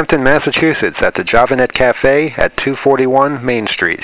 Northampton, Massachusetts at the Javanet Cafe at 241 Main Street.